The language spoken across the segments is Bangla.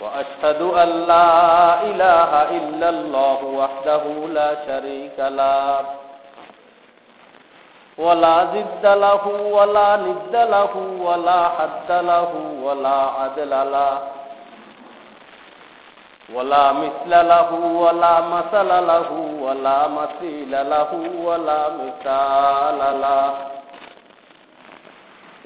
وأشهد أن لا إله إلا الله وحده لا شريك له. ولا ضد له ولا ند له ولا حد له ولا عدل له. ولا مثل له ولا مثل له ولا مثيل له ولا مثال له.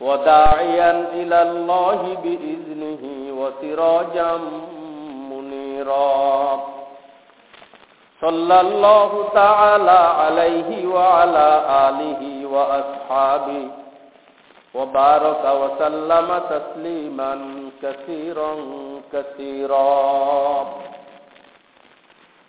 وداعيا إلى الله بإذنه وسراجا منيرا. صلى الله تعالى عليه وعلى آله وأصحابه وبارك وسلم تسليما كثيرا كثيرا.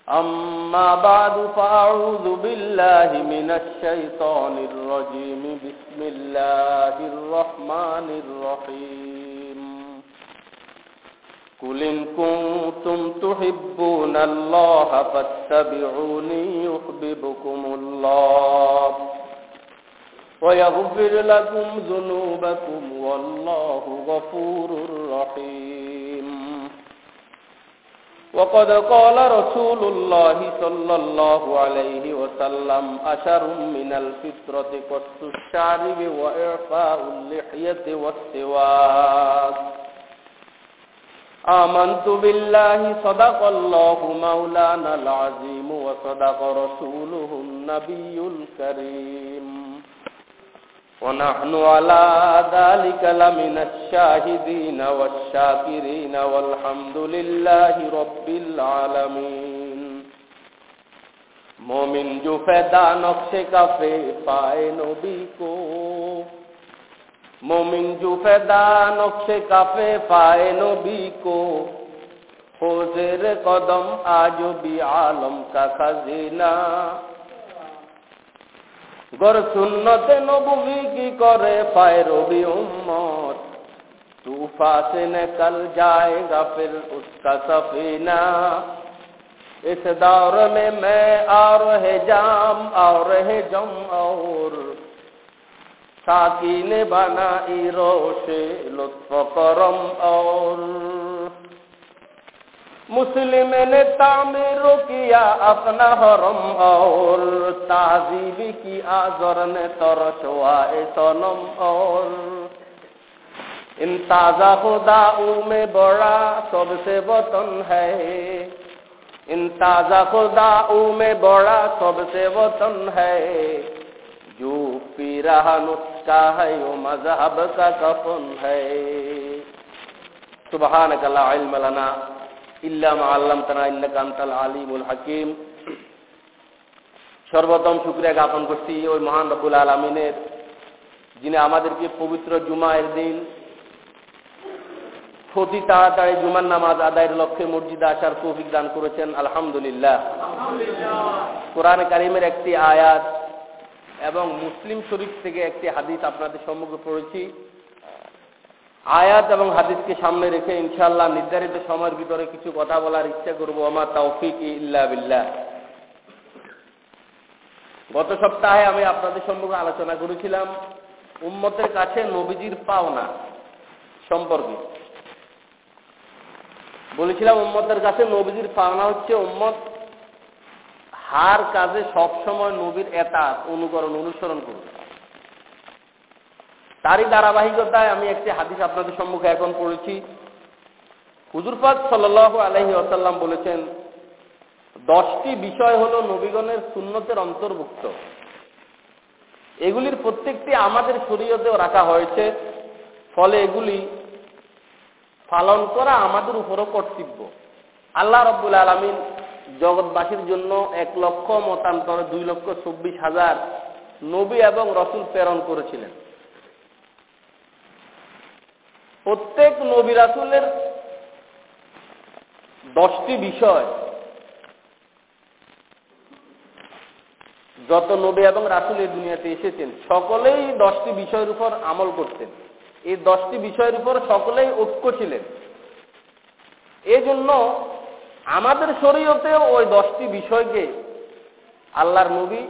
أما بعد فأعوذ بالله من الشيطان الرجيم. بسم الله الرحمن الرحيم. قل إن كنتم تحبون الله فاتبعوني يحببكم الله ويغفر لكم ذنوبكم والله غفور رحيم. وقد قال رسول الله صلى الله عليه وسلم أشر من الفطرة قص الشارب وإعفاء اللحية والسواك آمنت بالله صدق الله مولانا العظيم وصدق رسوله النبي الكريم. ونحن على ذلك لمن الشاهدين والشاكرين والحمد لله رب العالمين مومن جو فدا نقش کفے پائے نبی کو مومن جو فدا نقش کفے پائے نبی کو حوزر قدم آجو بھی عالم کا خزینہ গর সুন্নতে নবুবি কি করে পায় রবি উম্মত तूफा से निकल जाएगा फिर उसका सफीना इस दौर में मैं और है जाम और है जम और साकी ने बना रोशे लुत्फ करम और مسلم نے تعمیر کیا اپنا حرم اور تعزیب کی آزر نے ترچوائے سنم اور۔ ان تازہ خداؤں میں بڑا سب سے وطن ہے۔ ان تازہ خداؤں میں بڑا سب سے وطن ہے۔ جو پی رہا نسخہ ہے، وہ مذہب کا کفن ہے۔ سبحانک کلا علم لنا ইল্লাম আল্লাম তানা ইল্লাকা আনতাল আলিমুল হাকিম। সর্বপ্রথম শুক্রিয়া জ্ঞাপন করছি ওই মহান রব্বুল আলমিনের যিনি আমাদেরকে পবিত্র জুমায়ের দিন অতি তাড়াতাড়ি জুমার নামাজ আদায়ের লক্ষ্যে মসজিদে আসার তৌফিক দান করেছেন আলহামদুলিল্লাহ। কোরআন কারিমের একটি আয়াত এবং মুসলিম শরীফ থেকে একটি হাদিস আপনাদের সম্মুখে পড়েছি। আয়াত এবং হাদিসকে সামনে রেখে ইনশাল্লাহ নির্ধারিত সময়ের ভিতরে কিছু কথা বলার ইচ্ছা করব। আমার তৌফিক ইল্লা বিল্লাহ। গত সপ্তাহে আমি আপনাদের সম্মুখে আলোচনা করেছিলাম, উম্মতের কাছে নবীজির পাওনা সম্পর্কে। বলেছিলাম, উম্মতের কাছে নবীজির পাওনা হচ্ছে উম্মত হার কাজে সবসময় নবীর এতা অনুকরণ, অনুসরণ করবে। তারই ধারাবাহিকতায় আমি একটি হাদিস আপনাদের সম্মুখে এখন পড়েছি। হুজুরপাক সাল্লাহ আলহি আসাল্লাম বলেছেন, দশটি বিষয় হল নবীগণের সুন্নতের অন্তর্ভুক্ত। এগুলির প্রত্যেকটি আমাদের শরীয়তেও রাখা হয়েছে, ফলে এগুলি পালন করা আমাদের উপরও কর্তব্য। আল্লাহ রব্বুল আলমিন জগৎবাসীর জন্য এক লক্ষ, মতান্তরে দুই লক্ষ, চব্বিশ হাজার নবী এবং রসুল প্রেরণ করেছিলেন। প্রত্যেক নবী রাসুলের দশটি বিষয়। যত নবী এবং রাসুল এই দুনিয়াতে এসেছেন, সকলেই দশটি বিষয়ের উপর আমল করতেন। এই দশটি বিষয়ের উপর সকলেই ঐক্য ছিলেন। এই জন্য আমাদের শরীয়তেও ওই দশটি বিষয়কে আল্লাহর নবী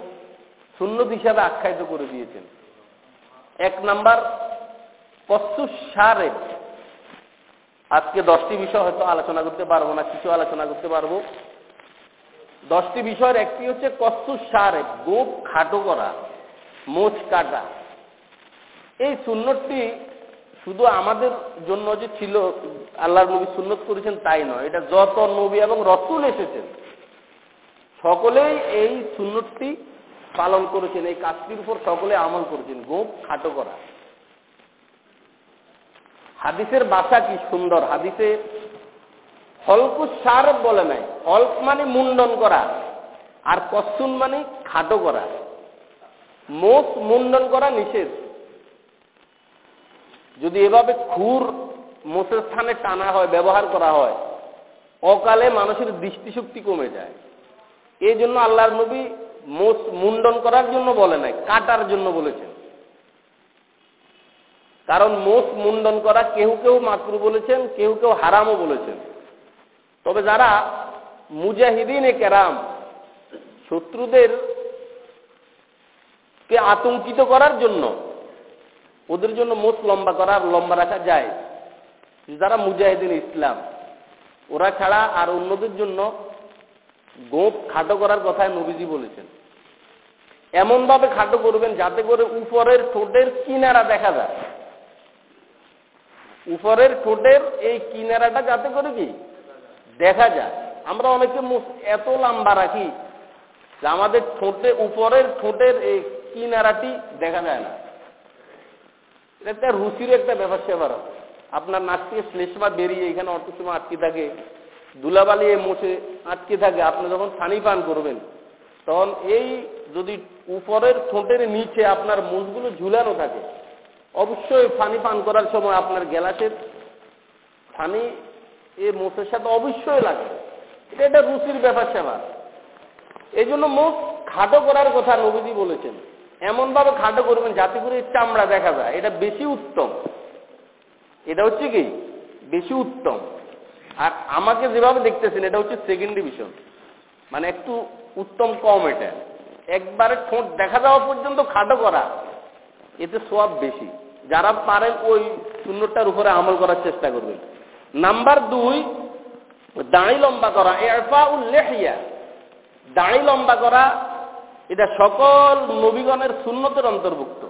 সুন্নত হিসাবে আখ্যায়িত করে দিয়েছেন। এক নাম্বার সারে আজকে দশটি বিষয় হয়তো আলোচনা করতে পারব না, কিছু আলোচনা করতে পারব। দশটি বিষয়ের একটি হচ্ছে কস্তু সারে, গোপ খাটো করা, মোচ কাটা। এই সুন্নতটি শুধু আমাদের জন্য যে ছিল, আল্লাহর নবী সুন্নত করেছেন তাই নয়, এটা যত নবী এবং রসুল এসেছেন, সকলেই এই সুন্নতটি পালন করেছেন, এই কাজটির উপর সকলে আমল করেছেন, গোপ খাটো করা। হাদিসের বাসা কি সুন্দর? হাদিসে হলকু সার বলে নাই। হল্ক মানে মুন্ডন করা। আর কসুন মানে খাটো করা। মোষ মুন্ডন করা নিষেধ। যদি এভাবে খুর মোষের স্থানে টানা হয়, ব্যবহার করা হয়, অকালে মানুষের দৃষ্টিশক্তি কমে যায়। এই জন্য আল্লাহর নবী মোষ মুন্ডন করার জন্য বলে নাই, কাটার জন্য বলেছেন। কারণ মোষ মুন্ডন করা কেউ কেউ মাকরু বলেছেন কেউ কেউ হারামও বলেছেন। তবে যারা মুজাহিদিন এ কেরাম, শত্রুদের কে আতঙ্কিত করার জন্য, ওদের জন্য মোট লম্বা করার লম্বা রাখা যায়। যারা মুজাহিদিন ইসলাম, ওরা ছাড়া আর অন্যদের জন্য গোপ খাটো করার কথায় নবীজি বলেছেন। এমনভাবে খাটো করবেন যাতে করে উপরের ঠোঁটের কিনারা দেখা যায়। উপরের ঠোঁটের এই কিনারাটা যাতে করে কি? দেখা যায়। আমরা অনেকে এত লম্বা রাখি যে আমাদের ঠোঁটে, উপরের ঠোঁটের এই কিনারাটি দেখা যায় না। এটা একটা রুচির একটা ব্যাপার সেবার আপনার নাক থেকে শ্লেষমা বেরিয়ে এখানে অর্থ সময় আটকে থাকে দুলাবালি মোছে আটকে থাকে, আপনি যখন পানি পান করবেন, তখন এই যদি উপরের ঠোঁটের নিচে আপনার মুখগুলো ঝুলানো থাকে অবশ্যই পানি পান করার সময় আপনার গ্যালাসের পানি এই মোষের সাথে অবশ্যই লাগে। এটা একটা রুচির ব্যাপার সেবার এই জন্য মুখ খাটো করার কথা নবীজি বলেছেন। এমনভাবে খাটো করবেন যাতে করে চামড়া দেখা যায়। এটা বেশি উত্তম। এটা হচ্ছে কি? বেশি উত্তম। আর আমাকে যেভাবে দেখতেছেন, এটা হচ্ছে সেকেন্ড ডিভিশন মানে একটু উত্তম কম এটা। একবারে ঠোঁট দেখা যাওয়া পর্যন্ত খাটো করা। এতে সব বেশি। যারা পারেন ওই শূন্যটার উপরে আমল করার চেষ্টা করবেন নাম্বার দুই, দাঁড়ি লম্বা করা এরফা উল্লেখিয়া দাঁড়ি লম্বা করা, এটা সকল নবীগণের শূন্যতের অন্তর্ভুক্ত।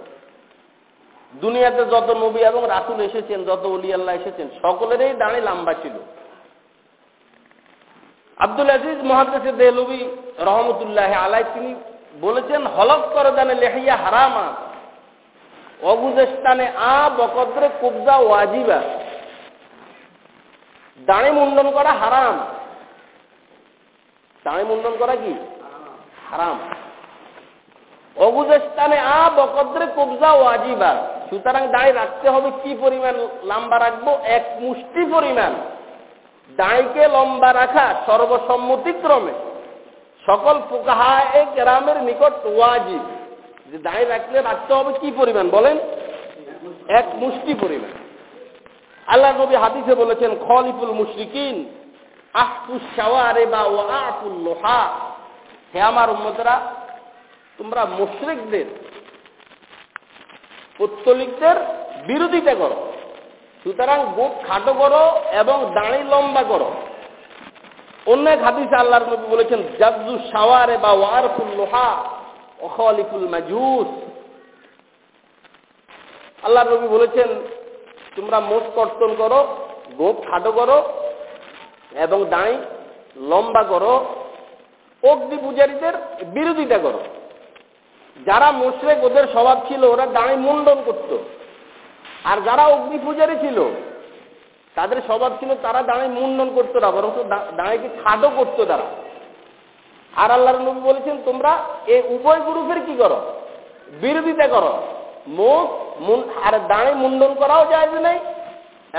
দুনিয়াতে যত নবী এবং রাসুল এসেছেন, যত অলি আল্লাহ এসেছেন, সকলেরই দাঁড়ি লম্বা ছিল। আব্দুল আজিজ মহাদেশে দেহলবি রহমতুল্লাহ আলাই তিনি বলেছেন হলক করে দানে লেহিয়া হারামা অবুজেস্তানে আ বকদ্রে কুবজা ওয়াজিবা। দাঁড়ি মুন্ডন করা হারাম। দাঁড়ি মুন্ডন করা কি? হারাম। অবুজেস্তানে আ বকদ্রে কুবজা ওয়াজিবা। সুতরাং দাঁড়ি রাখতে হবে কি পরিমাণ লম্বা রাখব? এক মুষ্টি পরিমাণ। দাঁড়িকে লম্বা রাখা সর্বসম্মতিক্রমে। সকল পোকাহায় গ্রামের নিকট ওয়াজিব। যে দাঁড়ি রাখলে রাখতে হবে কি পরিমাণ, বলেন? এক মুষ্টি পরিমাণ। আল্লাহ নবী হাদিসে বলেছেন, খলিফুল মুশরিকিন আহফুস শাওয়ারে বা ও আফুল লোহা। হে আমার উম্মতরা, তোমরা মুশরিকদের, পত্তলিকদের বিরোধিতা করো। সুতরাং বুক খাটো করো এবং দাঁড়ি লম্বা করো। অন্য হাদিসে আল্লাহর নবী বলেছেন জাজু শাওয়ারে বা ওয়ারফুল লোহা। অখলিফুল মাজুস। আল্লাহ নবী বলেছেন, তোমরা মোট কর্তন করো, গোপ খাটো করো, এবং দাঁড়ি লম্বা করো, অগ্নি পূজারীদের বিরোধিতা করো। যারা মোশরেক, ওদের স্বভাব ছিল, ওরা দাঁড়ি মুন্ডন করত। আর যারা অগ্নি পূজারী ছিল, তাদের স্বভাব ছিল, তারা দাঁড়িয়ে মুন্ডন করতো না, বরং দাঁড়িয়ে ছাদও করতো তারা। আর আল্লাহর নবী বলেছেন, তোমরা এই উভয় গ্রুপের কি করো? বিরোধিতা করো। মুখ আর দাঁড়ে মুন্ডন করাও জায়জ নেই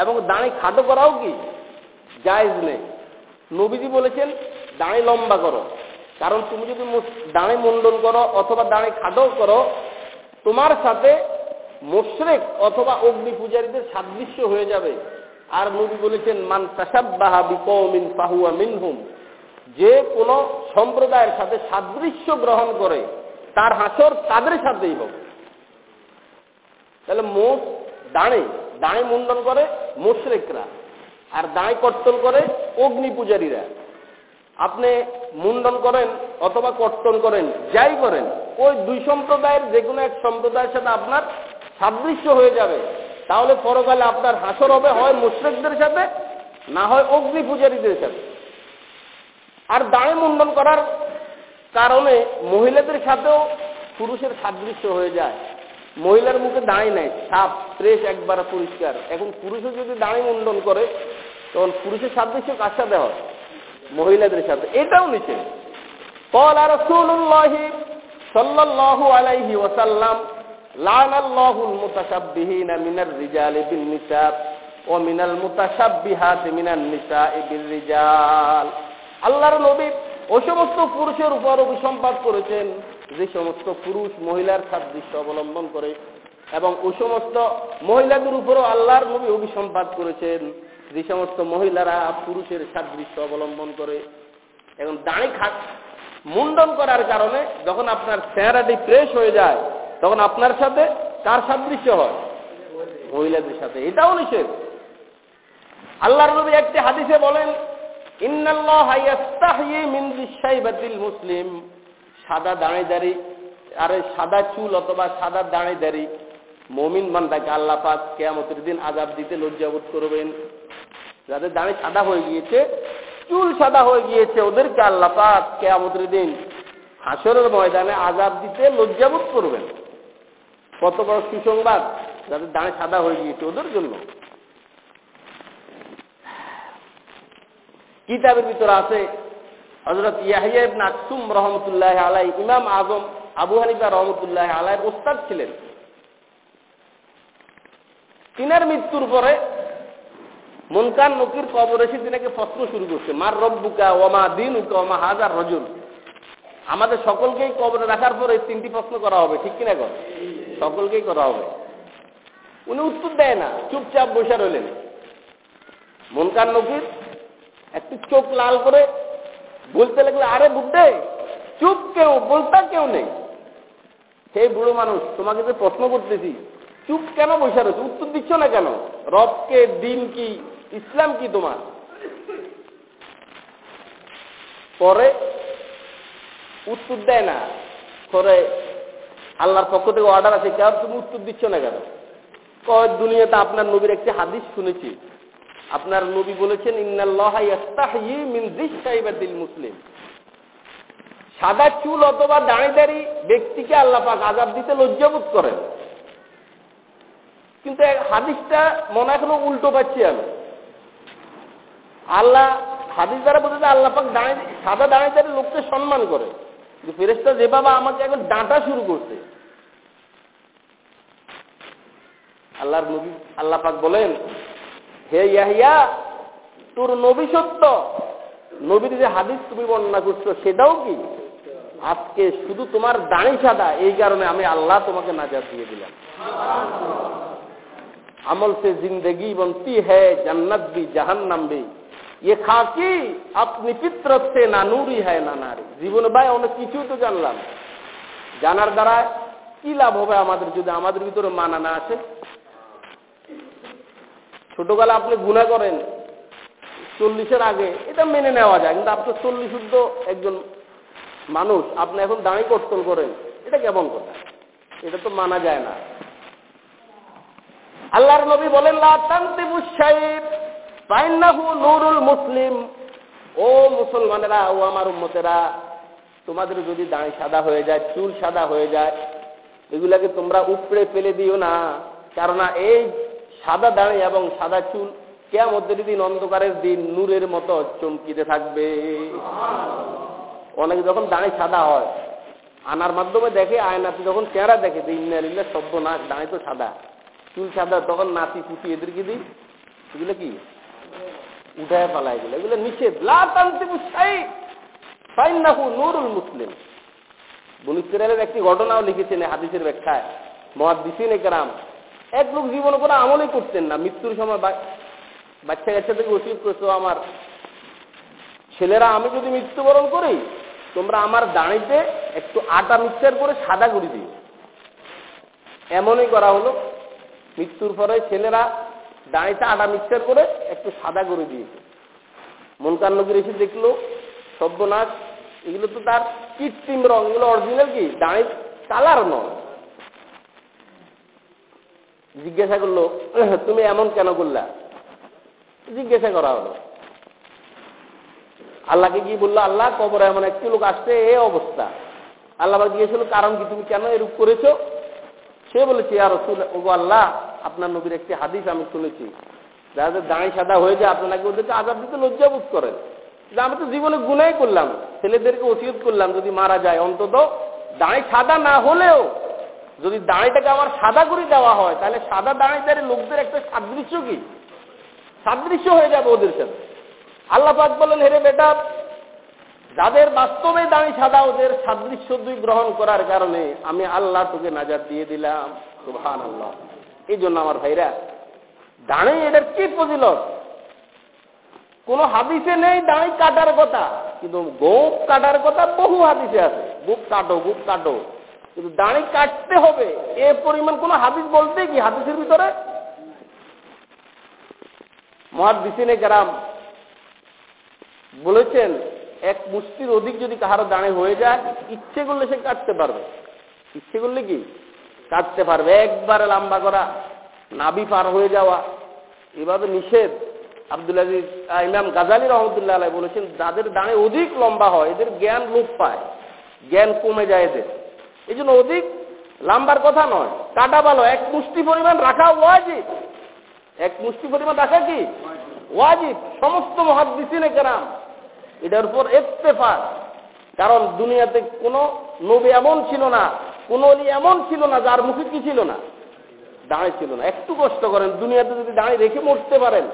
এবং দাঁড়ে খাটো করাও কি জায়জ নেই। নবীজি বলেছেন, দাঁড়ে লম্বা করো। কারণ তুমি যদি দাঁড়ে মুন্ডন করো অথবা দাঁড়ে খাটো করো, তোমার সাথে মোশরেক অথবা অগ্নি পূজারীদের সাদৃশ্য হয়ে যাবে। আর নবী বলেছেন, মান তাসাব্বাহা বিকৌমিন ফাহুয়া মিনহুম। যে কোনো সম্প্রদায়ের সাথে সাদৃশ্য গ্রহণ করে, তার হাসর তাদের সাথেই হবে। তাহলে মোষ দাঁড়ে দাঁড়ে মুন্ডন করে মোশরেকরা, আর দাঁড়ে কর্তন করে অগ্নি পূজারীরা। আপনি মুন্ডন করেন অথবা কর্তন করেন, যাই করেন, ওই দুই সম্প্রদায়ের যে কোনো এক সম্প্রদায়ের সাথে আপনার সাদৃশ্য হয়ে যাবে। তাহলে পরকালে আপনার হাসর হবে, হয় মুশ্রেকদের সাথে, না হয় অগ্নি পূজারীদের সাথে। আর দাঁড়ে মুন্ডন করার কারণে মহিলাদের সাথেও পুরুষের সাদৃশ্য হয়ে যায় মহিলার মুখে দাঁড়িয়ে নেয় সাপ ফ্রেশ একবার পরিষ্কার এখন পুরুষও যদি দাঁড়িয়ে মুন্ডন করে তখন পুরুষের সাদৃশ্য কার সাথে হয় মহিলাদের সাথে এটাও নিচে قال رسول الله صلى الله عليه وسلم لعن الله المتشبهين من الرجال بالنساء ومن المتشبهات من النساء بالرجال আল্লাহর নবী ও সমস্ত পুরুষের উপর অভিসম্পাদ করেছেন যে সমস্ত পুরুষ মহিলার সাদৃশ্য অবলম্বন করে এবং ওই সমস্ত মহিলাদের উপরও আল্লাহর নবী অভিসম্পাদ করেছেন যে সমস্ত মহিলারা পুরুষের সাদৃশ্য অবলম্বন করে এবং দাঁড়ি খাট মুন্ডন করার কারণে যখন আপনার চেহারাটি ফ্রেশ হয়ে যায়, তখন আপনার সাথে কার সাদৃশ্য হয়? মহিলাদের সাথে। এটাও নিষেধ। আল্লাহর নবী একটি হাদিসে বলেন মুসলিম। সাদা দাঁড়ে দাঁড়ি আরে সাদা চুল অথবা সাদা দাঁড়ে দাঁড়ি মমিন বান্দাকে আল্লাহ কেয়ামতের দিন আজাব দিতে লজ্জাবোধ করবেন। যাদের দাঁড়ে সাদা হয়ে গিয়েছে, চুল সাদা হয়ে গিয়েছে, ওদেরকে আল্লাহ পাক কেয়ামতের দিন হাসরের ময়দানে আজাব দিতে লজ্জাবোধ করবেন। কত বড় সুসংবাদ যাদের দাঁড়ে সাদা হয়ে গিয়েছে ওদের জন্য। কিতাবের ভিতরে আছে হজরত ইয়াহিয়া ইবনে আকসুম রহমতুল্লাহ আলাই ইমাম আজম আবু হানিফা রহমতুল্লাহ আলাইয়ের ওস্তাদ ছিলেন। তিনার মৃত্যুর পরে মনকান নকির কবর এসে তিনাকে প্রশ্ন শুরু করছে, মার রব্বুকা ওমা দিন উকা ওমা হাজার রজুল। আমাদের সকলকেই কবরে রাখার পরে তিনটি প্রশ্ন করা হবে, ঠিক কিনা কর সকলকেই করা হবে। উনি উত্তর দেয় না, চুপচাপ বসে রইলেন। মনকান নকির একটু চোখ লাল করে বলতে লাগলে, আরে বুদ্ধে চুপ কেউ, বলতা কেউ নেই? সেই বুড়ো মানুষ, তোমাকে যে প্রশ্ন করতেছি, চুপ কেন বসে রয়েছে উত্তর দিচ্ছ না কেন? রবকে, দিন কি, ইসলাম কি তোমার? পরে উত্তর দেয় না। পরে আল্লাহর পক্ষ থেকে অর্ডার আছে কেন তুমি উত্তর দিচ্ছ না কেন? দুনিয়াতে আপনার নবীর একটি হাদিস শুনেছি। আপনার নবী বলেছেন মুসলিম। সাদা চুল অথবা দাঁড়িয়ে দাঁড়ি ব্যক্তিকে আল্লাহ পাক আজাব দিতে লজ্জাবোধ করেন। কিন্তু হাদিসটা মনে এখনও উল্টো পাচ্ছি আমি। আল্লাহ হাদিস দ্বারা বলতে আল্লাহ পাক দাঁড়িয়ে সাদা দাঁড়িয়ে দাঁড়িয়ে লোককে সম্মান করে। কিন্তু ফেরেস্তা যে বাবা আমাকে এখন ডাঁটা শুরু করছে। আল্লাহর নবী, আল্লাহ পাক বলেন হে ইয়াহিয়া, তোর নবী সত্য। নবীর যে হাদিস তুমি বর্ণনা করছ, সেটাও কি? আজকে শুধু তোমার দাঁড়ি সাদা, এই কারণে আমি আল্লাহ তোমাকে নাজাত দিয়ে দিলাম। আমল সে জিন্দগি বনতি হ্যাঁ জান্নাত বি, জাহান্নাম বি। খাকি, আপনি পিত্র সে না নুরি হ্যায় না নারী। জীবন ভাই, অনেক কিছুই তো জানলাম। জানার দ্বারা কি লাভ হবে আমাদের যদি আমাদের ভিতরে মানা না আসে? ছোটবেলা আপনি গুণা করেন, চল্লিশের আগে, এটা মেনে নেওয়া যায়। কিন্তু আপনার চল্লিশ শুদ্ধ একজন মানুষ, আপনি এখন দাঁড়ি কর্তন করেন, এটা কেমন কথা? এটা তো মানা যায় না। আল্লাহর নবী বলেন নুরুল মুসলিম। ও মুসলমানেরা, ও আমার উম্মতেরা, তোমাদের যদি দাঁড়ি সাদা হয়ে যায়, চুল সাদা হয়ে যায়, এগুলাকে তোমরা উপড়ে ফেলে দিও না। কেননা এই সাদা দাঁড়ি এবং সাদা চুল কেয়ামতের দিন অন্ধকারের দিন নূরের মতো চমকিতে থাকবে। অনেকে যখন দাঁড়ি সাদা হয়, আনার মাধ্যমে দেখে, আয়নাতে যখন চেহারা দেখে যে ইন্না শব্দ না, দাঁড়ি তো সাদা। চুল সাদা, তখন নাতি পুতি এদেরকে দিই। এগুলো কি? উঠায় পালা এগুলো। এগুলো নিষেধ। নুরুল মুসলিম। বনিসের একটি ঘটনাও লিখেছেন হাদিসের ব্যাখ্যায়। মহাদিসিন একরাম এক লোক জীবনে কোনো আমলই করতেন না। মৃত্যুর সময় বাচ্চা কাচ্চা থেকে ওষুধ করছ আমার। ছেলেরা, আমি যদি মৃত্যুবরণ করি, তোমরা আমার দাঁড়িতে একটু আটা মিক্সার করে সাদা করে দিও। এমনই করা হলো। মৃত্যুর পরে ছেলেরা দাঁড়িতে আটা মিক্সার করে একটু সাদা করে দিয়েছে। মনকার নদীর এসে দেখল, সব্যনাশ, এগুলো তো তার কৃত্রিম রং, এগুলো অরিজিনাল কি? দাঁড়ির কালার নয়। জিজ্ঞাসা করল তুমি এমন কেন করলা? জিজ্ঞাসা করা হলো। আল্লাহকে কি বলল, আল্লাহ, কবর এমন একটি লোক আসছে, এ অবস্থা। আল্লাহ জিজ্ঞেস কারণ কি তুমি কেন এরূপ করেছ? সে বলেছে আর রসুল ওগো আল্লাহ, আপনার নবীর একটি হাদিস আমি শুনেছি। যাদের দাঁড়ি সাদা হয়ে যায়, আপনাকে ওদেরকে আজাদ দিতে লজ্জাবোধ করেন। যে আমি তো জীবনে গুনাই করলাম, ছেলেদেরকে ওসিয়ত করলাম, যদি মারা যায়, অন্তত দাঁড়ি সাদা না হলেও যদি দাঁড়িটাকে আমার সাদা করে দেওয়া হয়, তাহলে সাদা দাঁড়িদারি লোকদের একটা সাদৃশ্য কি? সাদৃশ্য হয়ে যাবে ওদের সাথে। আল্লাহ পাক বলেন হেরে বেটা, যাদের বাস্তবে দাঁড়ি সাদা, ওদের সাদৃশ্য দুই গ্রহণ করার কারণে আমি আল্লাহ তোকে নাজার দিয়ে দিলাম। সুহান আল্লাহ এই জন্য আমার ভাইরা, দাঁড়ি এটার কি ফজিলত? কোন হাদিসে নেই দাঁড়ি কাটার কথা, কিন্তু গোপ কাটার কথা বহু হাদিসে আছে। গুপ কাটো গুপ কাটো। কিন্তু দাঁড়ি কাটতে হবে। এ পরিমাণ কোন হাদিস বলতে কি? হাদিসের ভিতরে? মহাদিসিনে গ্রাম বলেছেন, এক মুষ্টির অধিক যদি কাহারো দাঁড়ে হয়ে যায়, ইচ্ছে করলে সে কাটতে পারবে। ইচ্ছে করলে কি? কাটতে পারবে। একবারে লম্বা করা নাবি পার হয়ে যাওয়া, এভাবে নিষেধ। আব্দুল আজিজ ইমাম গাজালি রহমতুল্লাহ বলেছেন, যাদের দাঁড়ে অধিক লম্বা হয়, এদের জ্ঞান লোপ পায়। জ্ঞান কমে যায় এদের। এই জন্য অধিক লাম্বার কথা নয়। কাটা ভালো। এক মুষ্টি পরিমাণ রাখা ওয়াজিব। এক মুষ্টি পরিমাণ রাখা কি? ওয়াজিব। সমস্ত মহাদিসিনে কেরাম এটার উপর ইত্তেফাক। কারণ দুনিয়াতে কোনো নবী এমন ছিল না, কোন অলি এমন ছিল না, যার মুখে কি ছিল না? দাঁড়িয়ে ছিল না। একটু কষ্ট করেন। দুনিয়াতে যদি দাঁড়িয়ে রেখে মরতে পারেন,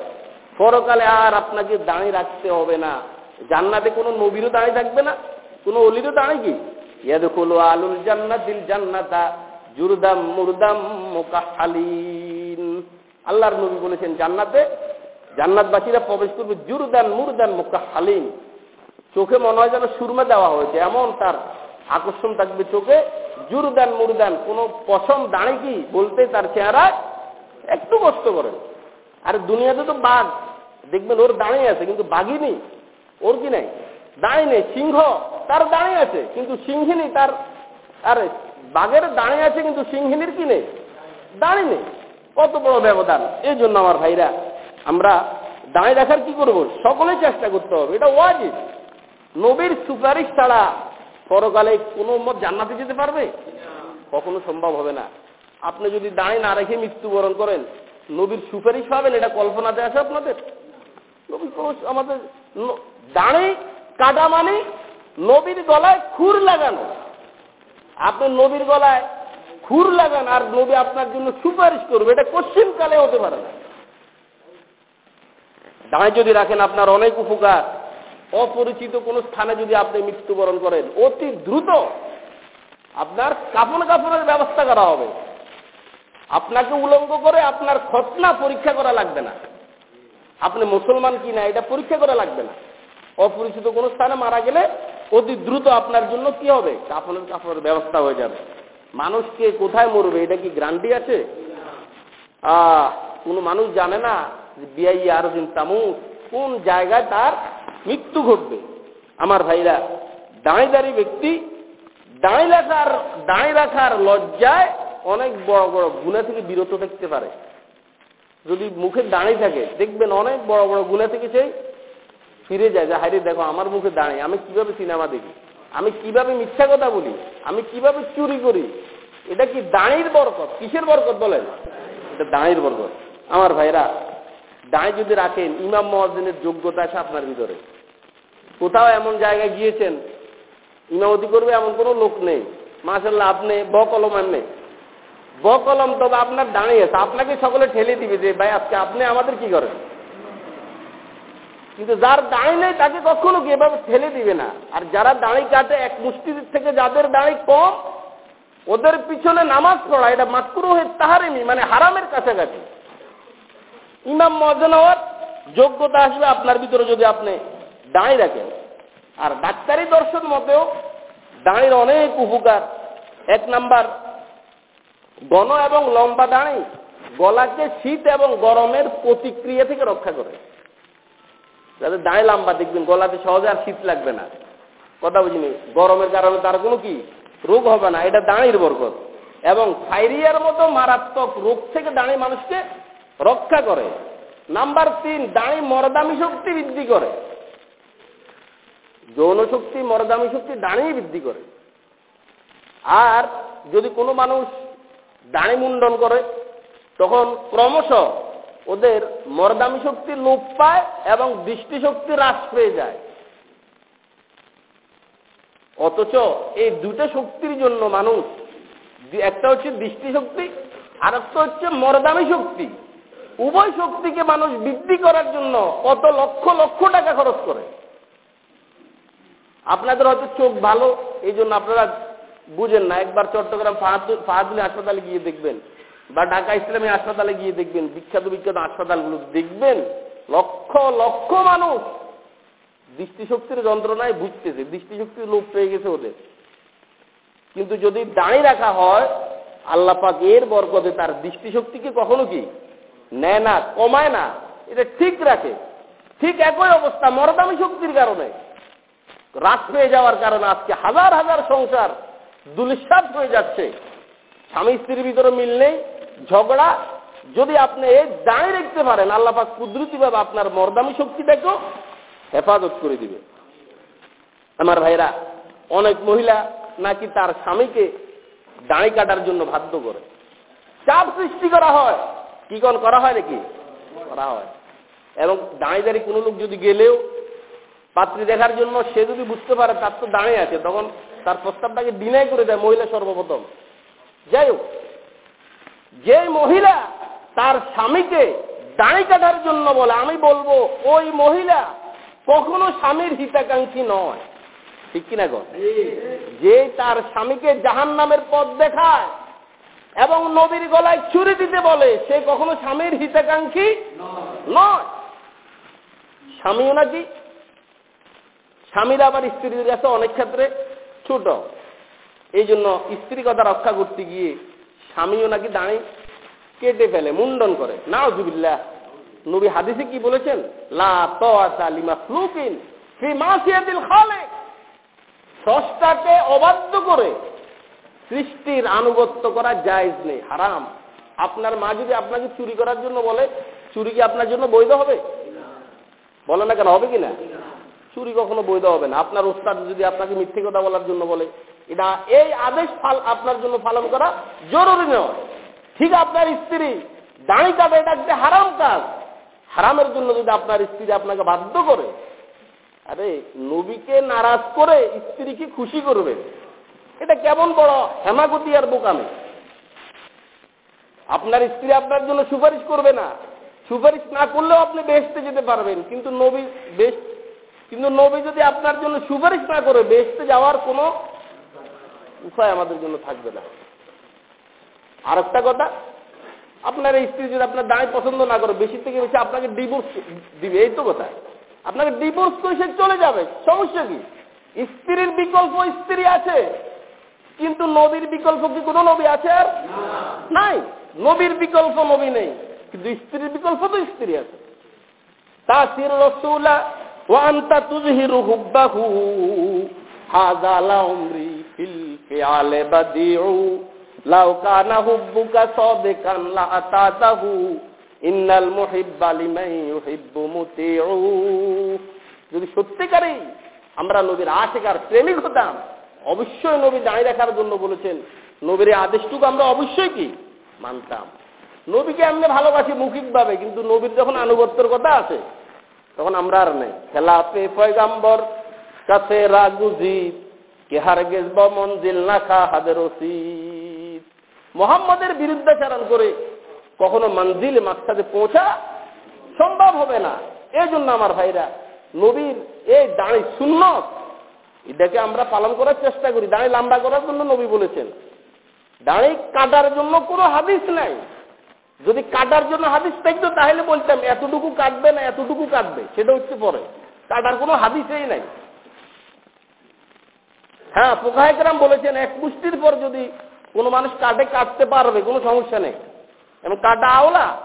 পরকালে আর আপনাকে দাঁড়িয়ে রাখতে হবে না। জান্নাতে কোনো নবীরও দাঁড়িয়ে থাকবে না, কোনো অলিরও দাঁড়িয়ে কি? আল্লাহর নবী বলেছেন, জান্নাতে জান্নাতবাসীরা প্রবেশ করবে জুরদান মুরদান মুকাহালিন চোখে মনে হয় যেন সুরমা দেওয়া হয়েছে, এমন তার আকর্ষণ থাকবে চোখে। জুরদান মুরদান কোন পশম দাঁড়িয়ে কি বলতে তার চেহারা একটু কষ্ট করেন আর দুনিয়াতে তো বাঘ, দেখবেন ওর দাঁড়িয়ে আছে, কিন্তু বাঘই নেই ওর কি নাই? দাঁড়িয়ে নেই সিংহ, তার দাঁড়িয়ে আছে, কিন্তু সিংহিনী তার, আরে, বাঘের দাঁড়িয়ে আছে, কিন্তু সিংহিনীর কি নেই? দাঁড়িয়ে নেই। কত বড় ব্যবধান। এই জন্য আমার ভাইরা, আমরা দাঁড়িয়ে রাখার কি করব? সকলে চেষ্টা করতে হবে। এটা ওয়াজিব। নবীর সুপারিশ ছাড়া পরকালে কোনো মত জান্নাতে যেতে পারবে? কখনো সম্ভব হবে না। আপনি যদি দাঁড়িয়ে না রেখে মৃত্যুবরণ করেন, নবীর সুপারিশ পাবেন, এটা কল্পনাতে আছে আপনাদের? আমাদের দাঁড়ি কাটা মানে নবীর গলায় খুর লাগানো। আপনি নবীর গলায় খুর লাগান আর নবী আপনার জন্য সুপারিশ করবে, এটা কোশ্চিন কালে হতে পারে না। দাঁড়ি যদি রাখেন, আপনার অনেক উপকার। অপরিচিত কোন স্থানে যদি আপনি মৃত্যুবরণ করেন, অতি দ্রুত আপনার কাপড় কাপড়ের ব্যবস্থা করা হবে। আপনাকে উলঙ্গ করে আপনার খতনা পরীক্ষা করা লাগবে না। আপনি মুসলমান কি না, এটা পরীক্ষা করা লাগবে না। অপরিচিত কোন স্থানে মারা গেলে অতি দ্রুত আপনার জন্য কি হবে? কাপড়ের কাপড়ের ব্যবস্থা হয়ে যাবে। মানুষকে কোথায় মরবে? এটা কি গ্রান্টি আছে? কোন মানুষ জানে না যে বিআই আর তামু কোন জায়গায় তার মৃত্যু ঘটবে? আমার ভাইরা, দাঁড়িদারি ব্যক্তি দাঁড়িয়ে রাখার দাঁড়িয়ে রাখার লজ্জায় অনেক বড় বড় গুণা থেকে বিরত থাকতে পারে। যদি মুখে দাঁড়িয়ে থাকে, দেখবেন অনেক বড় বড় গুণা থেকে সেই ফিরে যায় যে হাইরে দেখো, আমার মুখে দাঁড়িয়ে আমি কীভাবে সিনেমা দেখি? আমি কীভাবে মিথ্যা কথা বলি? আমি কীভাবে চুরি করি? এটা কি দাঁড়ির বরকত? কিসের বরকত বলেন? এটা দাঁড়ির বরকত। আমার ভাইরা দাঁড়ি যদি রাখেন, ইমাম মহাজিনের যোগ্যতা আছে আপনার ভিতরে। কোথাও এমন জায়গায় গিয়েছেন, ইমামতি করবে এমন কোনো লোক নেই। মাসাল্লাহ আপনি ব কলম আনলে ব কলম, তবে আপনার দাঁড়িয়ে আছে। আপনাকে সকলে ঠেলে দিবে যে, ভাই, আজকে আপনি আমাদের কি করেন? কিন্তু যার দাঁড়ি নেই তাকে কখনো এভাবে ঠেলে দিবে না? আর যারা দাঁড়ি কাটে, এক মুষ্টির থেকে যাদের দাঁড়ি কম, ওদের পিছনে নামাজ পড়া, এটা মাকরু হয়ে তাহারেমি মানে হারামের কাছাকাছি। ইমাম মজন হওয়ার যোগ্যতা আসবে আপনার ভিতরে যদি আপনি দাঁড়ি রাখেন। আর ডাক্তারি দর্শন মতেও দাঁড়ির অনেক উপকার। এক নাম্বার গণ এবং লম্বা দাঁড়ি গলাকে শীত এবং গরমের প্রতিক্রিয়া থেকে রক্ষা করে। যাদের দাঁড়ি লম্বা দেখবেন, গলাতে সহজে আর শীত লাগবে না। কথা বুঝিনি? গরমের কারণে তার কোনো কি? রোগ হবে না, এটা দাঁড়ির বরকত। এবং ফাইরিয়ার মতো মারাত্মক রোগ থেকে দাঁড়ি মানুষকে রক্ষা করে। নাম্বার তিন, দাঁড়ি মরদামি শক্তি বৃদ্ধি করে। যৌন শক্তি, মরদামি শক্তি দাঁড়িয়ে বৃদ্ধি করে। আর যদি কোনো মানুষ দাঁড়ি মুন্ডন করে, তখন ক্রমশ ওদের মরদামি শক্তি লোপ পায় এবং দৃষ্টিশক্তি হ্রাস পেয়ে যায়। অথচ এই দুটো শক্তির জন্য মানুষ একটা হচ্ছে দৃষ্টিশক্তি আর একটা হচ্ছে মরদামি শক্তি। উভয় শক্তিকে মানুষ বৃদ্ধি করার জন্য কত লক্ষ লক্ষ টাকা খরচ করে। আপনাদের হয়তো চোখ ভালো, এই জন্য আপনারা বুঝেন না। একবার চট্টগ্রাম ফাহাদুলি হাসপাতালে গিয়ে দেখবেন। বা ঢাকা ইসলামী হাসপাতালে গিয়ে দেখবেন, বিখ্যাত বিখ্যাত হাসপাতালগুলো দেখবেন, লক্ষ লক্ষ মানুষ দৃষ্টিশক্তির যন্ত্রণায় বুঝতেছে দৃষ্টিশক্তি লোপ পেয়ে গেছে ওদের। কিন্তু যদি দাঁড়িয়ে রাখা হয়, আল্লাহ পাক এর বরকতে তার দৃষ্টিশক্তিকে কখনো কি নেয় না, কমায় না, এটা ঠিক রাখে। ঠিক একই অবস্থা মরদামি শক্তির কারণে। রাত পেয়ে যাওয়ার কারণে আজকে হাজার হাজার সংসার দুলিশ্বাস হয়ে যাচ্ছে। স্বামী স্ত্রীর ভিতরে মিল নেই ঝগড়া যদি আপনি এই দাঁড়িয়ে রাখতে পারেন আল্লাপাক কুদরতিভাবে আপনার মর্দামি শক্তিটাকেও হেফাজত করে দিবে। আমার ভাইরা অনেক মহিলা নাকি তার স্বামীকে দাঁড়ি কাটার জন্য বাধ্য করে। চাপ সৃষ্টি করা হয়। কি কন করা হয় নাকি? করা হয়। এবং দাঁড়িয়ে দাঁড়িয়ে কোনো লোক যদি গেলেও পাত্রী দেখার জন্য সে যদি বুঝতে পারে তার তো দাঁড়িয়ে আছে, তখন তার প্রস্তাবটাকে ডিনাই করে দেয় মহিলা সর্বপ্রথম। যাই হোক যে মহিলা তার স্বামীকে দাঁড়ি কাটার জন্য বলে, আমি বলব, ওই মহিলা কখনো স্বামীর হিতাকাঙ্ক্ষী নয়। ঠিক কিনা গো? যে তার স্বামীকে জাহান নামের পথ দেখায় এবং নবীর গলায় ছুরি দিতে বলে, সে কখনো স্বামীর হিতাকাঙ্ক্ষী নয়। স্বামীও নাকি? স্বামীরা আবার স্ত্রীদের কাছে অনেক ক্ষেত্রে ছোট। এই জন্য স্ত্রী কথা রক্ষা করতে গিয়ে স্বামীও নাকি দাঁড়ি কেটে ফেলে, মুন্ডন করে। নাও জুবিল্লা নবী হাদিসে কি বলেছেন? স্রষ্টাকে অবাধ্য করে সৃষ্টির আনুগত্য করা জায়েজ নেই, হারাম। আপনার মা যদি আপনাকে চুরি করার জন্য বলে, চুরি কি আপনার জন্য বৈধ হবে? বলে না কেন, হবে কি না? চুরি কখনো বৈধ হবে না। আপনার ওস্তাদ যদি আপনাকে মিথ্যে কথা বলার জন্য বলে এটা এই আদেশ ফাল আপনার জন্য পালন করা জরুরি নয়। ঠিক আপনার স্ত্রী, দাঁড়ি কাটা এটা একটা হারাম কাজ। হারামের জন্য যদি আপনার স্ত্রী আপনাকে বাধ্য করে, আরে, নবীকে নারাজ করে স্ত্রীকে খুশি করবে, এটা কেমন বড় হেমাগতি আর বোকামে। আপনার স্ত্রী আপনার জন্য সুপারিশ করবে না। সুপারিশ না করলেও আপনি বেসতে যেতে পারবেন, কিন্তু নবী বেশ কিন্তু নবী যদি আপনার জন্য সুপারিশ না করে বেসতে যাওয়ার কোনো উপায় আমাদের জন্য থাকবে না। আর একটা কথা, আপনার এই স্ত্রী যদি আপনার দাঁড়ি পছন্দ না করে, বেশি থেকে বেশি আপনাকে ডিভোর্স দিবে, এই তো কথা। আপনাকে ডিভোর্স করে সে চলে যাবে, সমস্যা কি? স্ত্রীর বিকল্প স্ত্রী আছে, কিন্তু নবীর বিকল্প কি কোনো নবী আছে আর? নাই। নবীর বিকল্প নবী নেই, কিন্তু স্ত্রীর বিকল্প তো স্ত্রী আছে। তাসির রসুলা ওয়ান্তা তুজহিরু হুব্বাহু লাউমরি ফিল ফিআলে বাদিউ লাউ কানা হুব্বুকা সাদিকান লা আতাতাহু। ইন্নাল মুহিব্বা লিমান ইউহিব্বু মুতিউ। যদি সত্যিকারই আমরা নবীর আশেকার প্রেমিক হতাম, অবশ্যই নবী দাঁড়িয়ে রাখার জন্য বলেছেন, নবীর আদেশটুকু আমরা অবশ্যই কি? মানতাম। নবীকে আমরা ভালোবাসি মৌখিকভাবে, কিন্তু নবীর যখন আনুগত্যের কথা আছে, তখন আমরা আর নেই। খেলাফে পয়গাম্বর, কাছে রাগুজি কে হার গেছব মঞ্জিল না খা হাদের মোহাম্মদের বিরুদ্ধাচারণ করে কখনো মঞ্জিল মাকসাদে পৌঁছা সম্ভব হবে না। এই জন্য আমার ভাইরা, নবীর এই দাঁড়ি শূন্য এটাকে আমরা পালন করার চেষ্টা করি। দাঁড়ি লম্বা করার জন্য নবী বলেছেন। দাঁড়ি কাটার জন্য কোনো হাদিস নাই। যদি কাটার জন্য হাদিস থাকতো, তাহলে বলতাম, এতটুকু কাটবে না, এতটুকু কাটবে। সেটা হচ্ছে পরে। কাটার কোনো হাদিসেই নাই। হ্যাঁ পোকাহেকরাম বলেছেন, এক পুষ্টির পর যদি কোনো মানুষ কাটে কাটতে পারবে, কোনো সমস্যা নেই। এবং কাটা আওলা।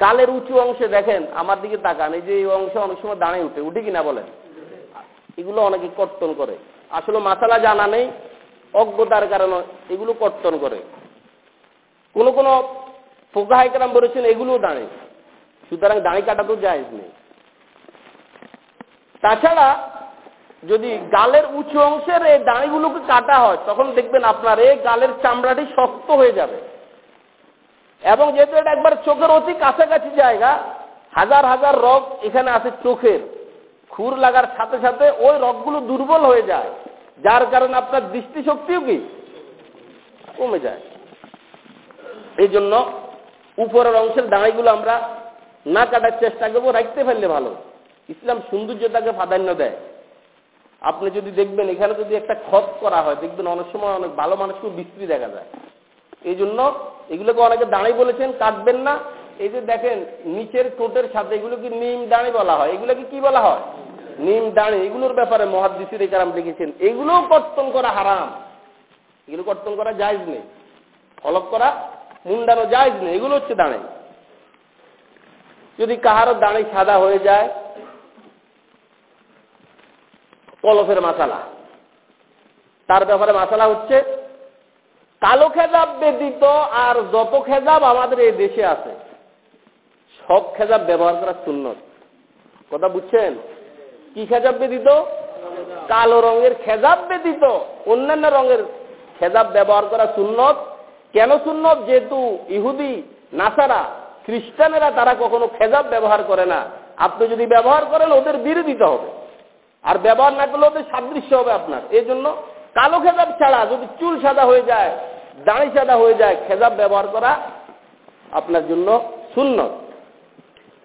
গালের উঁচু অংশে দেখেন, আমার দিকে তাকান, এই যে এই অংশে অনেক সময় দাঁড়িয়ে উঠে উঠে কিনা বলেন? এগুলো অনেকে কর্তন করে। আসলে মাসালা জানা নেই, অজ্ঞতার কারণে এগুলো কর্তন করে। কোন কোন ফোকাহাইকারাম বলেছেন, এগুলোও দাঁড়িয়ে সুতরাং দাঁড়ি কাটা তো যায় নেই। তাছাড়া যদি গালের উঁচু অংশের এই দাঁড়িগুলোকে কাটা হয়, তখন দেখবেন আপনার এই গালের চামড়াটি শক্ত হয়ে যাবে। এবং যেহেতু এটা একবার চোখের অতি কাছাকাছি জায়গা, হাজার হাজার রগ এখানে আছে চোখের। খুর লাগার সাথে সাথে ওই রগগুলো দুর্বল হয়ে যায়। যার কারণে আপনার দৃষ্টিশক্তিও কি? কমে যায়। এই জন্য উপরের অংশের দাঁড়িগুলো আমরা না কাটার চেষ্টা করব, রাখতে ফেললে ভালো। ইসলাম সৌন্দর্যতাকে প্রাধান্য দেয়। আপনি যদি দেখবেন, এখানে যদি একটা খত করা হয়, দেখবেন অনেক সময় অনেক ভালো মানুষকেও বিস্ত্রি দেখা যায়। এই জন্য এগুলোকে অনেকে দাঁড়ি বলেছেন, কাটবেন না। এই যে দেখেন, নিচের ঠোঁটের সাথে এগুলোকে নিম দাঁড়ি বলা হয়। এগুলোকে কি বলা হয়? নিম দাঁড়ি। এগুলোর ব্যাপারে মহাদিসির এই কারাম লিখেছেন, এগুলোও কর্তন করা হারাম। এগুলো কর্তন করা জায়জ নেই। ফলক করা, মুন্ডানো জায়জ নেই। এগুলো হচ্ছে দাঁড়াই যদি কাহারও দাঁড়ি সাদা হয়ে যায় কলফের মাসালা। তার ব্যাপারে মাসালা হচ্ছে, কালো খেজাব ব্যতীত আর যত খেজাব আমাদের এই দেশে আছে, সব খেজাব ব্যবহার করা সুন্নত। কথা বুঝছেন? কি খেজাব ব্যতীত? কালো রঙের খেজাব ব্যতীত। অন্যান্য রঙের খেজাব ব্যবহার করা সুন্নত। কেন সুন্নত? যেহেতু ইহুদি, নাসারা, খ্রিস্টানেরা তারা কখনো খেজাব ব্যবহার করে না। আপনি যদি ব্যবহার করেন, ওদের বিরোধিতা হবে। আর ব্যবহার না করলে ওদের সাদৃশ্য হবে আপনার। এই জন্য কালো খেজাব ছাড়া যদি চুল সাদা হয়ে যায়, দাঁড়ি সাদা হয়ে যায় খেজাব ব্যবহার করা আপনার জন্য শূন্য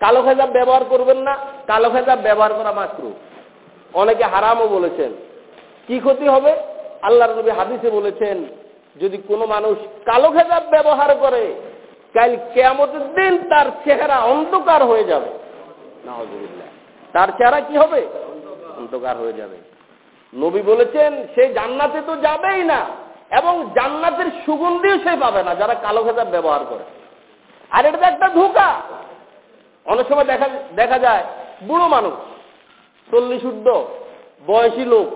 কালো খেজাব ব্যবহার করবেন না, কালো খেজাব ব্যবহার করা মাত্র। অনেকে হারামও বলেছেন। কি ক্ষতি হবে? আল্লাহ নবী হাদিসে বলেছেন, যদি কোনো মানুষ কালো খেজাব ব্যবহার করে, কাল কেয়ামতের দিন তার চেহারা অন্ধকার হয়ে যাবে। তার চেহারা কি হবে? অন্ধকার হয়ে যাবে। নবী বলেছেন, সে জান্নাতে তো যাবেই না, এবং জান্নাতের সুগন্ধিও সে পাবে না, যারা কালো খেতাব ব্যবহার করে। আর এটা একটা ধোকা। অনেক সময় দেখা দেখা যায়, বুড়ো মানুষ, চল্লিশ উর্ধ বয়সী লোক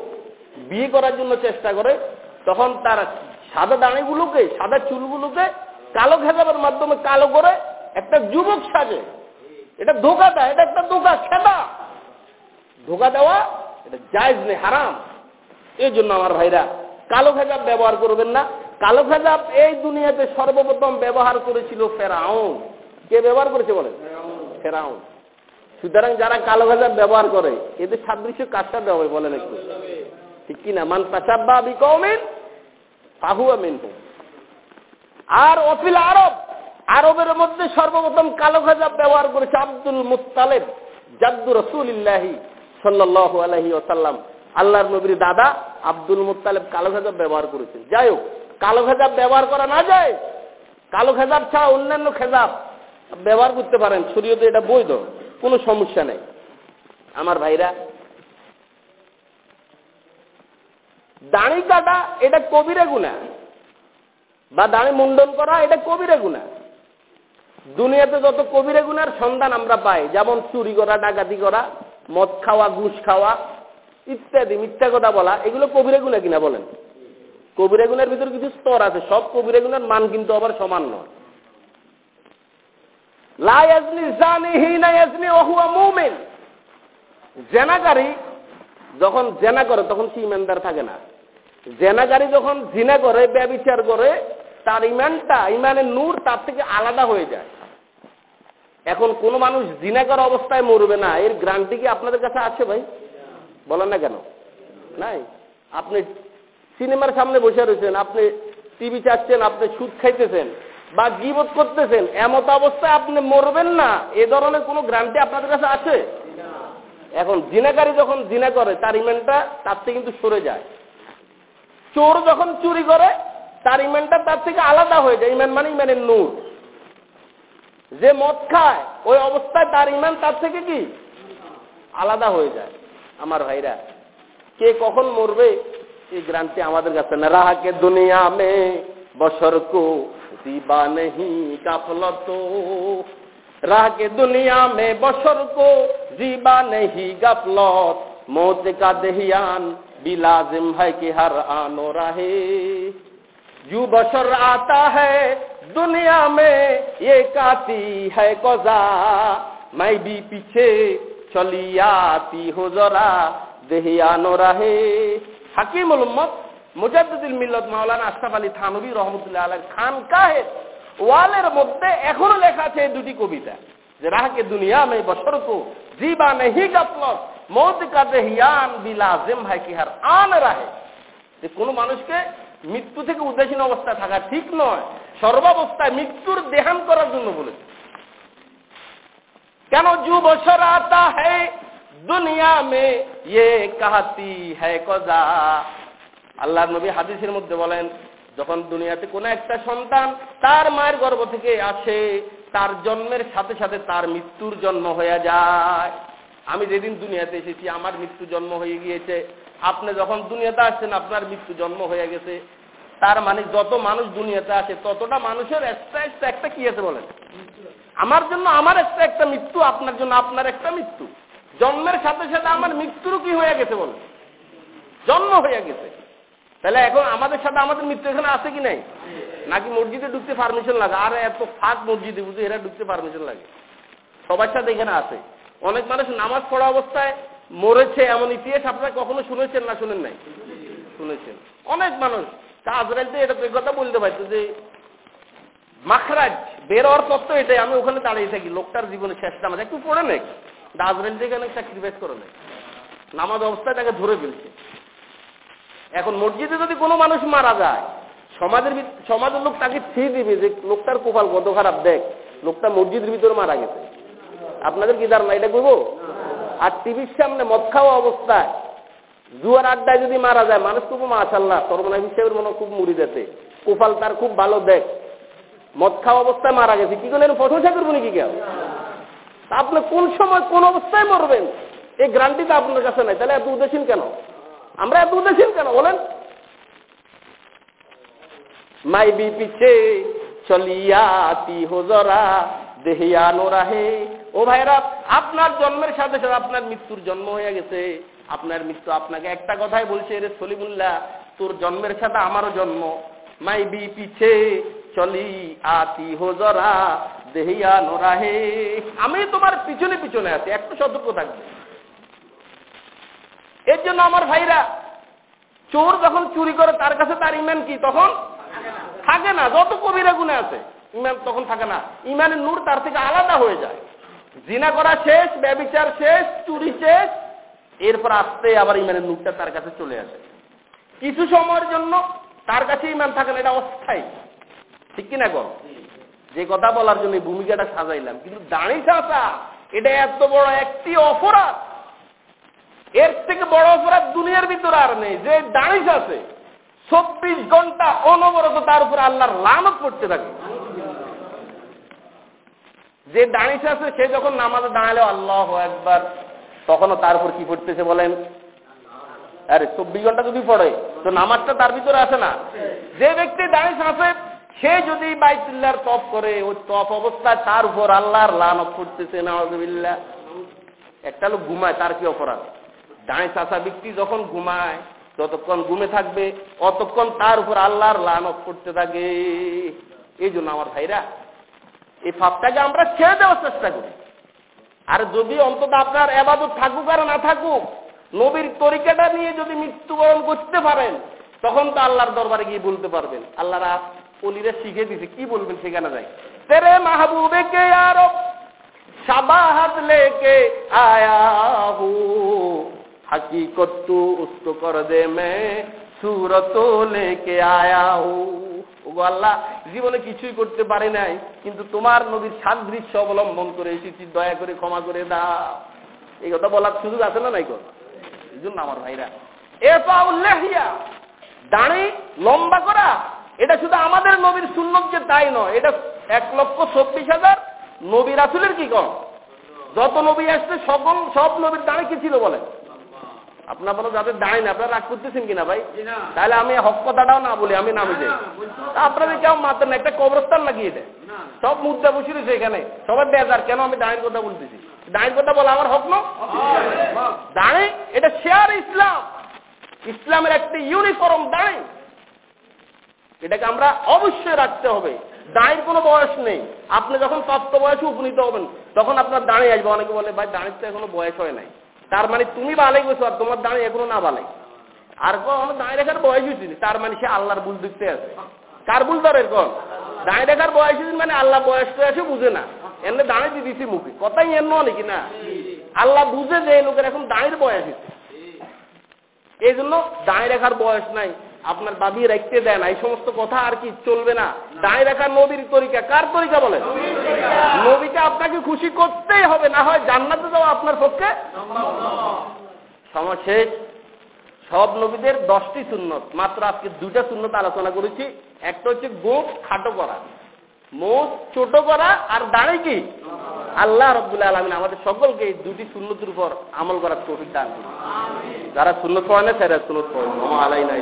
বিয়ে করার জন্য চেষ্টা করে, তখন তার সাদা দাঁড়িগুলোকে, সাদা চুলগুলোকে কালো খেতাবের মাধ্যমে কালো করে একটা যুবক সাজে। এটা ধোকা দেয় এটা একটা ধোকা, খেদা। ধোকা দেওয়া, এটা জায়জ নেই হারাম। এই জন্য আমার ভাইরা, কালো খেজাব ব্যবহার করবেন না। কালো খেজাব এই দুনিয়াতে সর্বপ্রথম ব্যবহার করেছিল ফেরাউন। কে ব্যবহার করেছে বলেন? ফেরাউন। সুতরাং যারা কালো খেজাব ব্যবহার করে, এদের সাদৃশ্য কার সাথে হবে বলেন একটু? ঠিক কিনা? মান তাচাব্বা বিকৌমিন পাহুয়া মিনহু আর অফিল আরব, আরবের মধ্যে সর্বপ্রথম কালো খেজাব ব্যবহার করেছে আব্দুল মুতালেব জাদ্দু রসুলিল্লাহি সাল্লাহ আলহি ওসাল্লাম আল্লাহর নবীর দাদা আব্দুল মুতালেব কালো খেজাব ব্যবহার করেছেন। যাই হোক, কালো খেজাব ব্যবহার করা না যায়। কালো খেজাব ছাড়া অন্যান্য খেজাব ব্যবহার করতে পারেন শরীয়তে এটা বৈধ, কোনো সমস্যা নেই। আমার ভাইরা, দাড়ি কাটা এটা কবিরে গুণা বা দাড়ি মুন্ডন করা এটা কবিরে গুণা দুনিয়াতে যত কবিরে গুনার সন্ধান আমরা পাই, যেমন চুরি করা, ডাকাতি করা মদ খাওয়া, ঘুষ খাওয়া, ইত্যাদি, মিথ্যা কথা বলা, এগুলো কবিরে গুণা কিনা বলেন? কবিরে গুণের ভিতরে কিছু স্তর আছে, সব কবিরে গুণের মান কিন্তু আবার সমান নয়। জেনাকারী যখন জেনা করে, তখন সে ইমানদার থাকে না। জেনাগারি যখন জিনা করে, ব্যবিচার করে, তার ইমানটা, ইমানের নূর তার থেকে আলাদা হয়ে যায়। এখন কোন মানুষ জিনাগার অবস্থায় মরবে না, এর গ্রান্টি কি আপনাদের কাছে আছে ভাই? বলেন না কেন? নাই? আপনি সিনেমার সামনে বসে রয়েছেন, আপনি টিভি চাচ্ছেন, আপনি সুদ খাইতেছেন বা গিবোধ করতেছেন, এমত অবস্থায় আপনি মরবেন না, এ ধরনের কোনো গ্রান্টি আপনাদের কাছে আছে? এখন জিনাকারী যখন জিনা করে, তার ইমানটা তার থেকে কিন্তু সরে যায়। চোর যখন চুরি করে, তার ইমানটা তার থেকে আলাদা হয়ে যায়। ইমেন মানে ইমানের নূর। যে মদ খায়, ওই অবস্থায় তার ইমান তার থেকে কি? আলাদা হয়ে যায়। আমার ভাইরা, কে কখন মরবে? এই গ্রান্তি আমাদের কাছে না। রাহাকে দুনিয়া মে বসর কো দিবা নেহি, গাফলত রাহাকে দুনিয়া মে বসর কো জিবা নেহি, গাফলত। মৌত কা দেহিয়ান, বিলাজিম ভাই কি হার আনো রাহে। যু বসর আতা হ্যাঁ दुनिया में ये काती है कोजा मैं भी पीछे चली आती हूँ जरा दहियानो रहे हकीम उम्मत মুজাদ্দুল মিল্লত মাওলানা আশরাফ আলী থানবী রহমতুল্লাহ আলহ খান কাহের ওয়ালের মধ্যে এখনো লেখা আছে এই দুটি কবিতা যে রাহকে দুনিয়া মে বছর কো জীবা নেহি গফলত মৌত কা দেহিয়ান বিলাজিম হয় কি হার আন রাহে যে কোনো মানুষকে মৃত্যু থেকে উদাসীন অবস্থায় থাকা ঠিক নয় সর্বাবস্থায় মৃত্যুর দেহান করার জন্য বলেছে। কেন যু বছর আতা হ্যাঁ দুনিয়া মে ইয়ে কাহাতি হ্যাঁ কজা? আল্লাহ নবী হাদিসের মধ্যে বলেন, যখন দুনিয়াতে কোনো একটা সন্তান তার মায়ের গর্ভ থেকে আসে, তার জন্মের সাথে সাথে তার মৃত্যুর জন্ম হয়ে যায়। আমি যেদিন দুনিয়াতে এসেছি, আমার মৃত্যু জন্ম হয়ে গিয়েছে। আপনি যখন দুনিয়াতে আসছেন, আপনার মৃত্যু জন্ম হয়ে গেছে। তার মানে যত মানুষ দুনিয়াতে আসে, ততটা মানুষের এক্সট্রা এক্সট্রা একটা কি আছে বলেন? আমার জন্য আমার একটা একটা মৃত্যু, আপনার জন্য আপনার একটা মৃত্যু। জন্মের সাথে সাথে আমার মৃত্যুরও কি হয়ে গেছে বলেন? জন্ম হয়ে গেছে। তাহলে এখন আমাদের সাথে আমাদের মৃত্যু এখানে আছে কি নাই? নাকি মসজিদে ঢুকতে পারমিশন লাগে? আর এত ফাঁক মসজিদে বুঝে এরা ঢুকতে পারমিশন লাগে। সবার সাথে এখানে আছে। অনেক মানুষ নামাজ পড়া অবস্থায় মরেছে, এমন ইতিহাস আপনারা কখনো শুনেছেন না শুনেন নাই? শুনেছেন। অনেক মানুষ আজরাইলতে এটা কথা বলতে পারতো যে মাখরাজ, বের হওয়ার তত্ত্ব এটাই, আমি ওখানে দাঁড়িয়ে থাকি, লোকটার জীবনে শেষ নামাজ। একটু পড়ে নেই আজরাইল থেকে অনেক স্যাক্রিফাইস করে নামাজ অবস্থায় তাকে ধরে ফেলছে। এখন মসজিদে যদি কোনো মানুষ মারা যায়, সমাজের সমাজের লোক তাকে ফি দিবে যে লোকটার কোপাল কত খারাপ, দেখ, লোকটা মসজিদের ভিতরে মারা গেছে। আপনাদের কি ধারণা, এটা করব আর টিভির সামনে মদ খাওয়া অবস্থায় জুয়ার আড্ডায় যদি মারা যায়, মানুষ খুব মাশাল্লাহ সর্বনা হিসেবের মনে খুব মুড়ি দেতে কোপাল তার খুব ভালো দেখ। মদ খাওয়া অবস্থায় মারা গেছে। কি করলেন? প্রশংসা করব নাকি কেউ? আপনি কোন সময় কোন অবস্থায় মরবেন? এই গ্রান্টিটা আপনার কাছে নাই। তাহলে এত উদ্দেশ্যীন কেন? আমরা এত উদাসীন কেন? বলেন। মাই বি পিছে চলিয়াতি হোজরা দেহিয়ানো রাহে ও ভাইরা, আপনার জন্মের সাথে সাথে আপনার মৃত্যুর জন্ম হয়ে গেছে। আপনার মৃত্যু আপনাকে একটা কথাই বলছে, রে সলিমুল্লাহ, তোর জন্মের সাথে আমারও জন্ম। মাই বি পিছে চলি, আতি হোজরা দেহিয়ানো রাহে আমি তোমার পিছনে পিছনে আছি, একটু সতর্ক থাকবে। এর জন্য আমার ভাইরা, চোর যখন চুরি করে, তার কাছে তার ইমান কি, তখন? থাকে না, যত কবিরা গুণে আছে, ইমান তখন থাকে না। ইমানের নূর তার থেকে আলাদা হয়ে যায়। জিনা করা শেষ, ব্যবচার শেষ, চুরি শেষ এরপর আসতে আবার ইমানের নূরটা তার কাছে চলে আসে। কিছু সময়ের জন্য তার কাছে ইমান থাকে না, এটা অস্থায়ী। ঠিক কিনা কর যে কথা বলার জন্য ভূমিকাটা সাজাইলাম। কিন্তু দাঁড়ি চাষা এটা এত বড় একটি অপরাধ। এর থেকে বড় অপরাধ দুনিয়ার ভিতরে আর নেই। যে দাঁড়িস আছে চব্বিশ ঘণ্টা অনবরত তার উপরে আল্লাহর লানত করতে থাকে। যে দাঁড়িস আছে সে যখন নামাজে দাঁড়ালে আল্লাহ একবার তখনও তার উপর কি পড়তেছে বলেন? আরে চব্বিশ ঘণ্টা যদি পড়ে, তো নামাজটা তার ভিতরে আসে না। যে ব্যক্তি দাঁড়িস আছে, সে যদি বাইতুল্লাহর তপ করে, ওই তপ অবস্থায় তার উপর আল্লাহর লানত করতেছে না একটা লোক ঘুমায়, তার কি অপরাধ? ডাঁই চাষা ব্যক্তি যখন ঘুমায়, যতক্ষণ ঘুমে থাকবে, অতক্ষণ তার উপর আল্লাহর লানত করতে থাকে। এই জন্য আমার ভাইরা, এই ফাপটাকে আমরা ছেড়ে দেওয়ার চেষ্টা করি। আর যদি অন্তত আপনার এবাদত থাকুক আর না থাকুক, নবীর তরিকাটা নিয়ে যদি মৃত্যুবরণ করতে পারেন, তখন তো আল্লাহর দরবারে গিয়ে বলতে পারবেন। আল্লাহরা অলিরা শিখে দিছে, কি বলবেন সেখানে যাই। তেরে মাহবুবে কে আর? সাবাহাত লেকে আয়া হু। হাকিকত তু কর দে মে, সুরত লেকে আয়া হু। ওগো আল্লাহ, জীবনে কিছুই করতে পারি নাই, কিন্তু তোমার নবীর সাদৃশ্য অবলম্বন করে এসেছি, দয়া করে ক্ষমা করে দাও। এই কথা বলার সুযোগ আছে না নাই গো এই জন্য আমার ভাইরা এফা উল্লেহিয়া দাঁড়ি লম্বা করা, এটা শুধু আমাদের নবীর সুন্নত যে তাই নয়, এটা এক লক্ষ চব্বিশ হাজার নবী রাসুলের কি কম? যত নবী আসছে, সকল, সব নবীর দাঁড়ি কি ছিল বলে আপনার বলো যাদের দাঁড়ি না আপনারা রাগ করতেছেন কিনা ভাই? তাহলে আমি হক কথাটাও না বলি আমি নামে যাই। আপনাদের কেউ মাতেন না একটা কবরস্থান লাগিয়ে দেয়। সব মুদ্রা বসে রয়েছে এখানে। সবার বেজার কেন আমি দাঁড়ির কথা বলতেছি? দাঁড়ির কথা বলা আমার হক না? দাঁড়ি এটা শেয়ার ইসলাম। ইসলামের একটি ইউনিফর্ম দাঁড়ি। এটাকে আমরা অবশ্যই রাখতে হবে। দাঁড়ির কোনো বয়স নেই। আপনি যখন তত্ত্ব বয়সে উপনীত হবেন তখন আপনার দাঁড়িয়ে আসবে। অনেকে বলে ভাই দাঁড়ির তো এখনও বয়স হয় নাই। তার মানে তুমি বালাই গেছো আর তোমার দাঁড়িয়ে এখনও না বালাই। আর কোনো দাঁড়িয়ে রেখার বয়স হয়েছিল তার মানে সে আল্লাহর ভুল দেখতে আছে। কার ভুল ধরে কোন? দাঁড়িয়ে রেখার বয়স হয়েছিল মানে আল্লাহ বয়স তো আছে, বুঝে না। এমনি দাঁড়িয়ে দিয়ে দিছি মুখে। কথাই এমন নাকি না? আল্লাহ বুঝে যে লোকের এখন দাঁড়িয়ে বয়স হয়েছে। এই জন্য দাঁড়িয়ে রাখার বয়স নাই। আপনার বাবি রাখতে দেয় না, এই সমস্ত কথা আর কি চলবে না। দাঁড়িয়ে রাখা নবীর তরিকা, কার তরিকা বলে নবীকে আপনাকে খুশি করতেই হবে, না হয় জান্নাতে যাওয়া আপনার পক্ষে সময় শেষ সব নবীদের দশটি সুন্নত, মাত্র আজকে দুইটা শূন্যত আলোচনা করেছি। একটা হচ্ছে গোপ খাটো করা। মুখ ছোট করা আর দাঁড়ে কি? আল্লাহ রব্দুল্লাহ আলমিন আমাদের সকলকে এই দুটি সুন্নতির উপর আমল করার তৌফিক দান যারা সুন্নত পড়ে না সেরা সুন্নত পড়েন আলাই না।